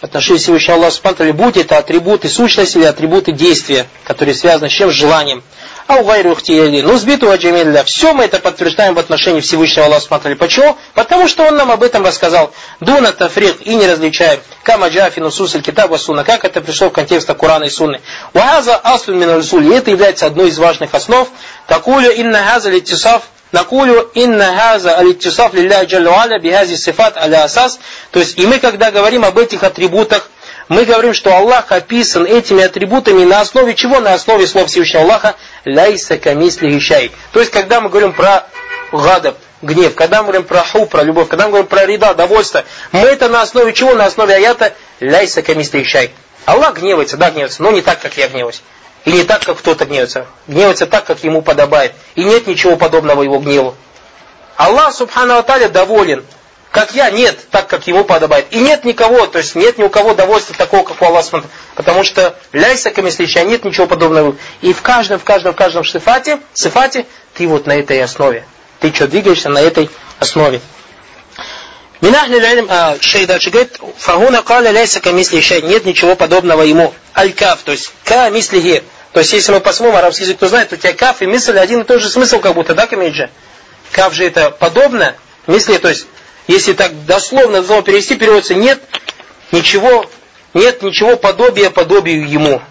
отношении Всевышнего Аллаха Субтитры, будь это атрибуты сущности или атрибуты действия, которые связаны с чем? С желанием. А у гайру ухтиели. Ну, сбиту аджамилля. Все мы это подтверждаем в отношении Всевышнего Аллаха Субтитры. Почему? Потому что Он нам об этом рассказал. Дуна тафрик и не различаем. Кама джафи нусус китаб суна. Как это пришло в контексте Корана и Сунны. Уаза аслун мин И это является одной из важных основ. Такую инна газа литисав Накулю инна хаза алиттисаф лилля джаллуаля бихази сифат аля асас. То есть, и мы, когда говорим об этих атрибутах, мы говорим, что Аллах описан этими атрибутами на основе чего? На основе слов Всевышнего Аллаха ляйса камисли гищай. То есть, когда мы говорим про гадаб, гнев, когда мы говорим про ху, про любовь, когда мы говорим про рида, довольство, мы это на основе чего? На основе аята ляйса камисли гищай. Аллах гневается, да, гневается, но не так, как я гневаюсь. И не так, как кто-то гневается. Гневается так, как ему подобает. И нет ничего подобного его гневу. Аллах, субхану Аталя, доволен. Как я, нет, так, как ему подобает. И нет никого, то есть нет ни у кого довольства такого, как у Аллаха. Потому что ляйся камислища, нет ничего подобного. И в каждом, в каждом, в каждом сифате, сифате ты вот на этой основе. Ты что, двигаешься на этой основе. Минахли лилим, а, шей дальше говорит, фагуна каля ляйса камисли шей, нет ничего подобного ему. Аль-каф, то есть ка мислихи. То есть, если мы посмотрим арабский язык, кто знает, то у тебя каф и мысль один и тот же смысл, как будто, да, камиджа? Каф же это подобно, мысли, то есть, если так дословно, дословно перевести, переводится, нет ничего, нет ничего подобия подобию ему.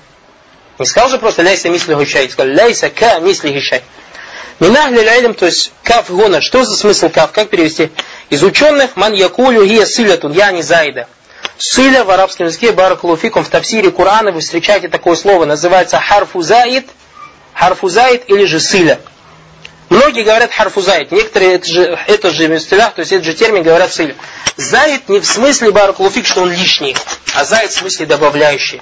Не сказал же просто ляйса мисли гущай, сказал ляйса ка мисли гущай. Минахли лайлем, то есть каф гона. Что за смысл каф? Как перевести? Из ученых ман якулю гия силятун, я не зайда. Силя в арабском языке, баракулуфикум, в тафсире Корана вы встречаете такое слово, называется харфузаид, харфузаид или же силя. Многие говорят харфузаид, некоторые это же, это же в то есть этот же термин говорят силя. Заид не в смысле баракулуфик, что он лишний, а заид в смысле добавляющий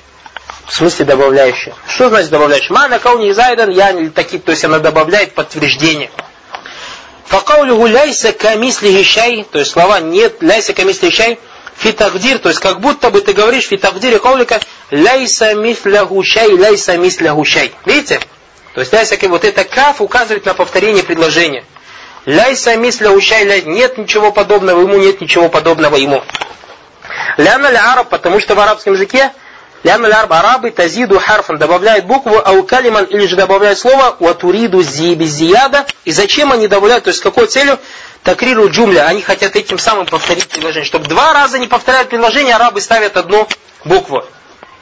в смысле добавляющая. Что значит добавляющая? Мана кауни зайдан, я не такие, то есть она добавляет подтверждение. Факаулюгу ляйса камисли шай, то есть слова нет, ляйса камисли шай, фитагдир, то есть как будто бы ты говоришь фитагдире каулика ляйса мисляху шай, ляйса мисляху шай. Видите? То есть ляйса, вот это каф указывает на повторение предложения. Ляйса мисляху шай, нет ничего подобного ему, нет ничего подобного ему. Ляна араб, потому что в арабском языке Ляма лярб арабы тазиду харфан добавляют букву, ау калиман или же добавляют слово ватуриду зияда. И зачем они добавляют, то есть с какой целью? Такриру джумля. Они хотят этим самым повторить предложение. Чтобы два раза не повторять предложение, арабы ставят одну букву.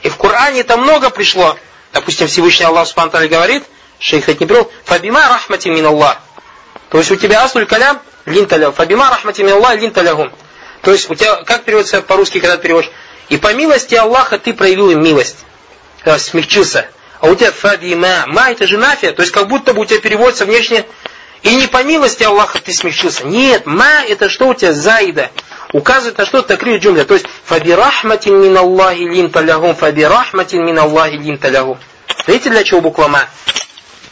И в Коране это много пришло. Допустим, Всевышний Аллах Субхану говорит, шейх это не привел, фабима рахмати мин Аллах. То есть у тебя аслуль калям линталягум. Фабима рахмати мин Аллах линталягум. То есть у тебя, как переводится по-русски, когда ты переводишь? И по милости Аллаха ты проявил им милость. Когда смягчился. А у тебя фадима. Ма это же нафия. То есть как будто бы у тебя переводится внешне. И не по милости Аллаха ты смягчился. Нет, ма это что у тебя заида. Указывает на что такрир джумля. То есть фабирахматин мин Аллахи линта лягум. Фабирахматин мин Аллахи линта лягум. Видите, для чего буква ма?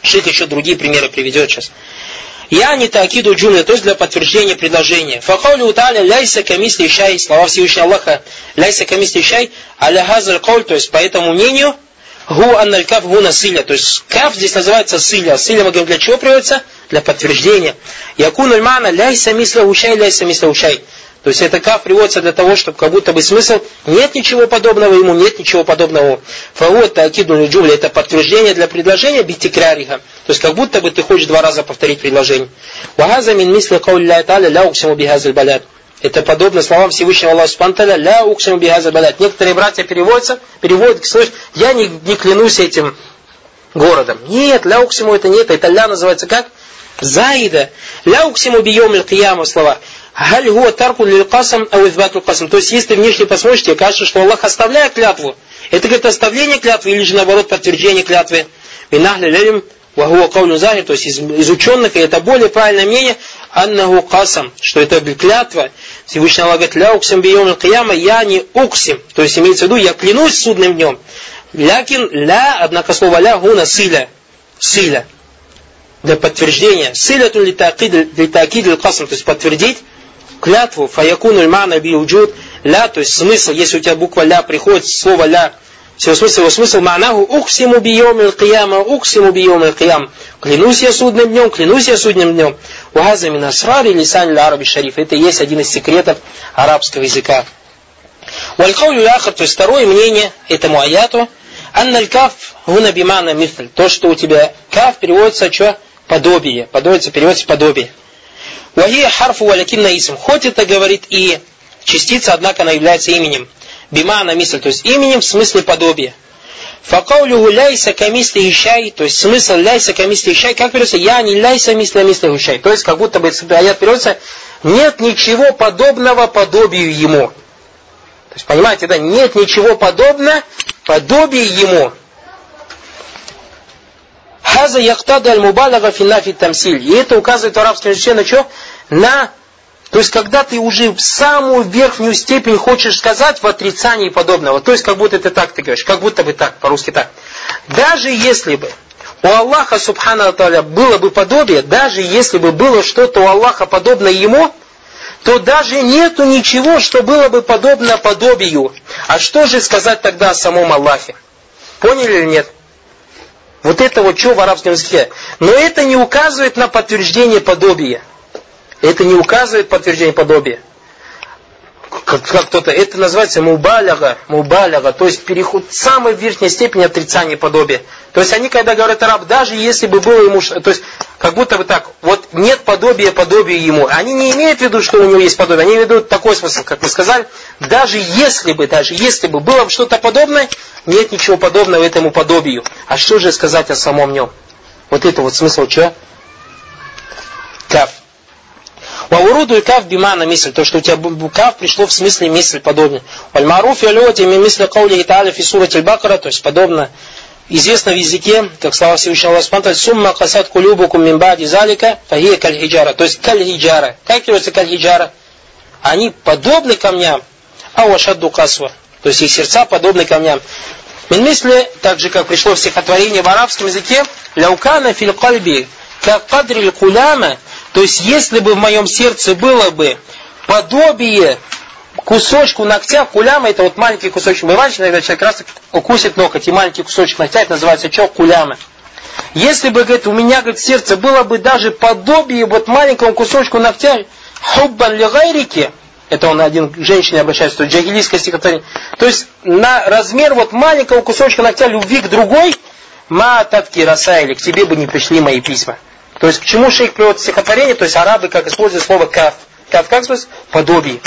Шейх еще другие примеры приведет сейчас. Я не такиду джумля, то есть для подтверждения предложения. Факаулю та'аля ляйса камисли шай, слова Всевышнего Аллаха, ляйса камисли шай, аля хазаль кауль, то есть по этому мнению, гу анналь каф гуна силя, то есть каф здесь называется силя. Силя мы говорим для чего приводится? Для подтверждения. Якунуль мана ляйса мисля ушай, ляйса мисля ушай. То есть это каф приводится для того, чтобы как будто бы смысл нет ничего подобного ему, нет ничего подобного. Фаот такиду джумля это подтверждение для предложения битикрариха. То есть как будто бы ты хочешь два раза повторить предложение. Вахаза мин мисли кауля та'аля ля уксиму бихазаль балят. Это подобно словам Всевышнего Аллаха Субтитры ля уксиму бихазаль балят. Некоторые братья переводятся, переводят, слышь, я не, не клянусь этим городом. Нет, ля уксиму это нет, это ля называется как? Заида. Ля уксиму бiyом аль слова. Галь гуа тарку лилькасам ау избату касам. То есть, если внешне посмотришь, тебе кажется, что Аллах оставляет клятву. Это говорит оставление клятвы или же наоборот подтверждение клятвы. Минахли лилим вахуа каулю захи, то есть из, из ученых, и это более правильное мнение, аннаху касам, что это клятва. Всевышний Аллах говорит, ля уксим бiyом кияма, я не уксим. То есть имеется в виду, я клянусь судным днем. Лякин ля, однако слово ля гуна силя. Силя. Для подтверждения. Силя тун литакид литакид касам, то есть подтвердить клятву, фаякуну мана биуджуд, ля, то есть смысл, если у тебя буква ля приходит, слово ля, все смысл, его смысл манаху уксиму бiyom кияма, уксиму бiyом киям. Клянусь я судным днем, клянусь я судным днем. Уаза мин асрари лисан араби шариф. Это есть один из секретов арабского языка. Валькаулю ляхар, то есть второе мнение этому аяту, анналь каф гуна бимана мифль. То, что у тебя каф переводится что? Подобие. Подобие переводится подобие. Вахия харфу валякинна исм. Хоть это говорит и частица, однако она является именем. Бимана мисль, то есть именем в смысле подобия. Факаулюху ляйса камисли ищай, то есть смысл ляйса камисли ищай, как переводится? Я не ляйса мисля мисля ищай. То есть как будто бы аят переводится, нет ничего подобного подобию ему. То есть понимаете, да, нет ничего подобного подобию ему. Хаза яхтада аль-мубалага финнафи тамсиль. И это указывает в арабском языке на что? На то есть, когда ты уже в самую верхнюю степень хочешь сказать в отрицании подобного, то есть, как будто ты так ты говоришь, как будто бы так, по-русски так. Даже если бы у Аллаха, субхана Таля, было бы подобие, даже если бы было что-то у Аллаха подобное ему, то даже нету ничего, что было бы подобно подобию. А что же сказать тогда о самом Аллахе? Поняли или нет? Вот это вот что в арабском языке. Но это не указывает на подтверждение подобия. Это не указывает подтверждение подобия. Как, кто-то, это называется мубаляга, мубаляга, то есть переход в самой верхней степени отрицания подобия. То есть они, когда говорят араб, даже если бы было ему, то есть как будто бы так, вот нет подобия подобия ему. Они не имеют в виду, что у него есть подобие, они ведут такой смысл, как мы сказали, даже если бы, даже если бы было бы что-то подобное, нет ничего подобного этому подобию. А что же сказать о самом нем? Вот это вот смысл что? Каф. Вауруду и каф бимана мисль, то, что у тебя каф пришло в смысле мысль подобно. Вальмаруф и алюати ми мисли каули та'аля фи сурати бакара то есть подобно известно в языке, как слова Всевышнего Аллаха Субтитры, сумма касат кулюбукум мин бади залика, фахия кальхиджара. То есть кальхиджара. Как переводится кальхиджара? Они подобны камням, а вашадду касва. То есть их сердца подобны камням. Мин мисли, так же как пришло в стихотворении в арабском языке, ляукана фил кальби, как кадри куляма, то есть, если бы в моем сердце было бы подобие кусочку ногтя, куляма, это вот маленький кусочек. Бывает, иногда человек раз укусит ноготь, и маленький кусочек ногтя, это называется что? Куляма. Если бы, говорит, у меня, говорит, сердце было бы даже подобие вот маленькому кусочку ногтя, хуббан лигайрики, это он один к женщине обращается, то джагилийское стихотворение. То есть на размер вот маленького кусочка ногтя любви к другой, ма татки расайли, к тебе бы не пришли мои письма. То есть к чему шейх приводит стихотворение, то есть арабы как используют слово каф. Каф как сказать? Подобие.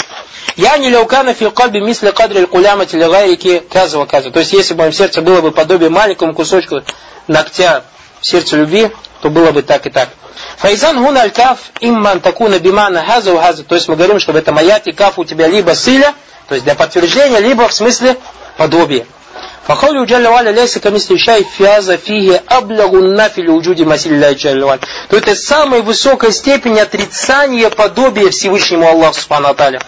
Я не ляукана фи кальби мисли кадри кулямати лигайрики казва казва. То есть если бы в моем сердце было бы подобие маленькому кусочку ногтя в сердце любви, то было бы так и так. Файзан гуна аль каф имман такуна бимана хаза у хаза. То есть мы говорим, что в этом аяте каф у тебя либо силя, то есть для подтверждения, либо в смысле подобие. فقوله جل وعلا ليس كمثل شيء في هذا فيه أبلغ النفي لوجود مثل الله То это самая высокая степень отрицания подобия Всевышнему Аллаху Субхану Аталя.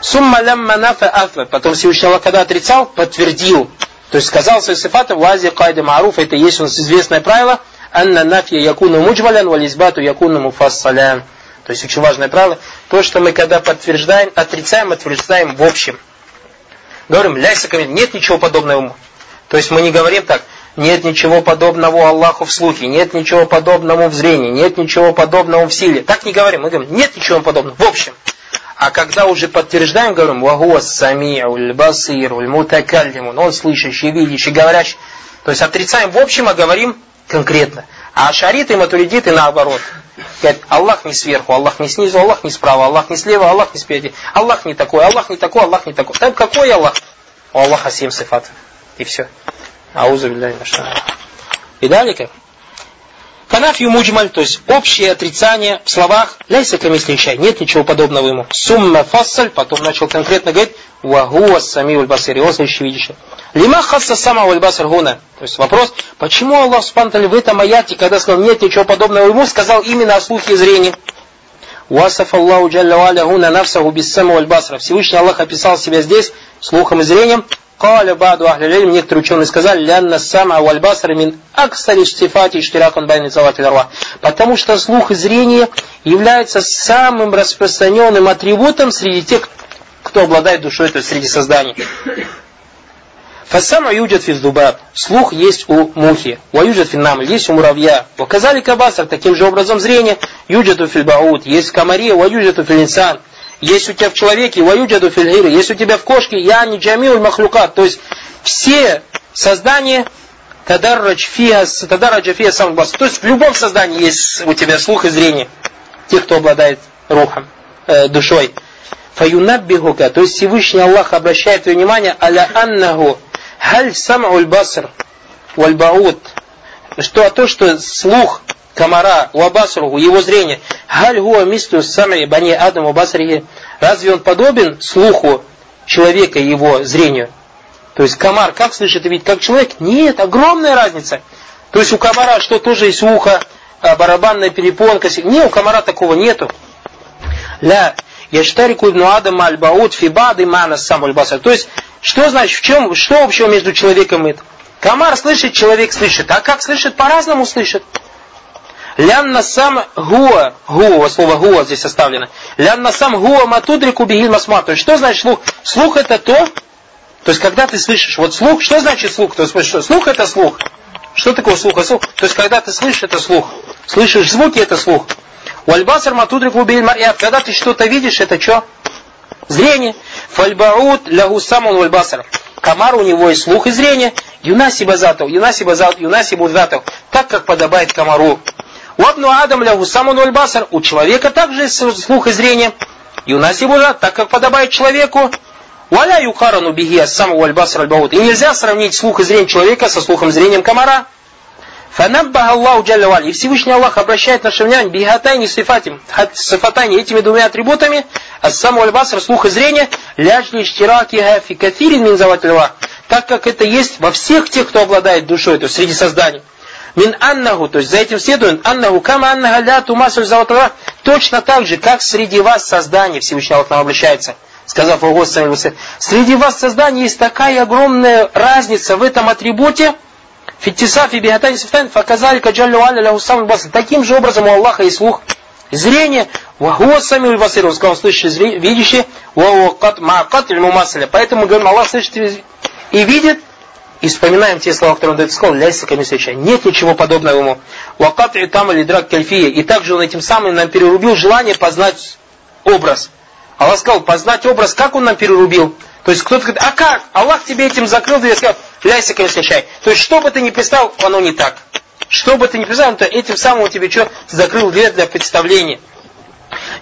Сумма лямма нафа афа. Потом Всевышний Аллах, когда отрицал, подтвердил. То есть сказал свои сифаты вази кайда маруф. Это есть у нас известное правило. Анна нафья якуну муджвалян, вализбату якуну муфассалян. То есть очень важное правило. То, что мы когда подтверждаем, отрицаем, отвергаем в общем. Говорим, ляйся нет ничего подобного ему. То есть мы не говорим так, нет ничего подобного Аллаху в слухе, нет ничего подобного в зрении, нет ничего подобного в силе. Так не говорим, мы говорим, нет ничего подобного. В общем. А когда уже подтверждаем, говорим, вагуа сами'уль басируль мутакаллимун, он слышащий, видящий, говорящий. То есть отрицаем в общем, а говорим конкретно. А шариты и матуридиты наоборот. Говорят, Аллах не сверху, Аллах не снизу, Аллах не справа, Аллах не слева, Аллах не спереди. Аллах не такой, Аллах не такой, Аллах не такой. Так какой Аллах? У Аллаха семь сифатов. И все. Аузу билляхи И далее? Фанафью муджмаль, то есть общее отрицание в словах ляйса камисли шай, нет ничего подобного ему. Сумма фассаль, потом начал конкретно говорить, вагуа сами ульбасир, его слышащий видящий. Лима хасса сама ульбасир гуна. То есть вопрос, почему Аллах спантали в этом аяте, когда сказал нет ничего подобного ему, сказал именно о слухе и зрении. Васаф Аллаху джалля валя гуна нафсаху без сама ульбасра. Всевышний Аллах описал себя здесь слухом и зрением, Каля баду ахлилиль, некоторые ученые сказали, лянна сама вальбасар мин аксари штифати штиракан байни завати Потому что слух и зрение является самым распространенным атрибутом среди тех, кто обладает душой, то есть среди созданий. Фассама юджат физдубаб. Слух есть у мухи. Ва юджат финнам. Есть у муравья. Показали кабасар. Таким же образом зрение. Юджату фильбаут. Есть в комаре. Ва юджату филинсан. Есть у тебя в человеке. Ва юджату фильгире. Есть у тебя в кошке. Я не джамиуль махлюкат. То есть все создания тадарраджа фиа сам бас. То есть в любом создании есть у тебя слух и зрение. Тех, кто обладает рухом, э, душой. Фаюнаббихука. То есть Всевышний Аллах обращает твое внимание аля аннаху Халь сам'уль баср валь баут. Что а то, что слух комара, вабасруху, его зрение, халь гуа мисту сам'i бани адам басрихи. Разве он подобен слуху человека его зрению? То есть комар как слышит и видит, как человек? Нет, огромная разница. То есть у комара что тоже есть ухо, а, барабанная перепонка. Не, у комара такого нету. Ля, яштарику ибн Адам аль-Баут фи бады мана сам То есть что значит, в чем, что общего между человеком и Комар слышит, человек слышит. А как слышит? По-разному слышит. Лянна сам гуа, гуа, слово гуа здесь составлено. Лянна сам гуа матудрику бигиль масма. То есть, что значит слух? Слух это то, то есть, когда ты слышишь, вот слух, что значит слух? То есть, что? Слух это слух. Что такое слух? А слух? То есть, когда ты слышишь, это слух. Слышишь звуки, это слух. Вальбасар матудрику бигиль Когда ты что-то видишь, это что? Зрение. Фальбаут лягу самун вальбасар. Комар у него есть слух и зрение. Юнаси базатов, юнаси базат, юнаси будзатов. Так, как подобает комару. Вабну Адам лягу самун вальбасар. У человека также есть слух и зрение. Юнаси бузат, так, как подобает человеку. Валя юкарану бихи саму вальбасар альбаут. И нельзя сравнить слух и зрение человека со слухом и зрением комара. Фанаббаха Аллаху Джалля И Всевышний Аллах обращает наше внимание бихатайни сифатим, сифатайни этими двумя атрибутами, а саму альбаср, слух и зрение, ляжли штираки фи кафирин мин так как это есть во всех тех, кто обладает душой, то есть среди созданий. Мин аннаху, то есть за этим следует аннаху кама аннаха ля тумасуль заватла, точно так же, как среди вас создание, Всевышний Аллах нам обращается, сказав о Господи, среди вас создание есть такая огромная разница в этом атрибуте, Фиттисафи бихатани сифтайн факазали каджаллю аля самый баср. Таким же образом у Аллаха есть слух, зрение, вахуа сами басир, он сказал, слышащий, видящий, вахуа кат мумасаля. Поэтому говорим, Аллах слышит и видит, и вспоминаем те слова, которые он дает сказал, ляйся комиссия. Нет ничего подобного ему. Вакат и там или драк кальфия. И также он этим самым нам перерубил желание познать образ. Аллах сказал, познать образ, как он нам перерубил? То есть кто-то говорит, а как? Аллах тебе этим закрыл дверь, сказал, ляйся, чай. То есть что бы ты ни представил, оно не так. Что бы ты ни представил, то этим самым он тебе что, закрыл дверь для представления.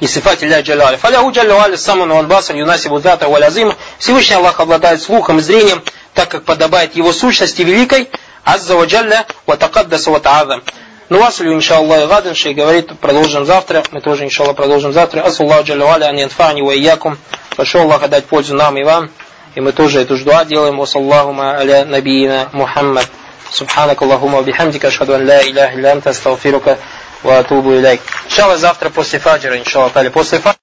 И сифати ля джаляли. Фаляху джаляли саман ван басар юнаси будата валязима. Всевышний Аллах обладает слухом и зрением, так как подобает его сущности великой, азза ва джалля ва такаддаса ва та'азам. Ну, васлю, иншаллах, гадан, шей говорит, продолжим завтра. Мы тоже, иншаллах, продолжим завтра. Асуллаху джалля валя, ан янфани ва иякум. Прошу Аллаха дать пользу нам и вам. И мы тоже эту дуа делаем. Вассаллахума аля набиина Мухаммад. سبحانك اللهم وبحمدك أشهد أن لا إله إلا أنت أستغفرك وأتوب إليك إن شاء الله завтра после фаджра إن شاء الله после фаджра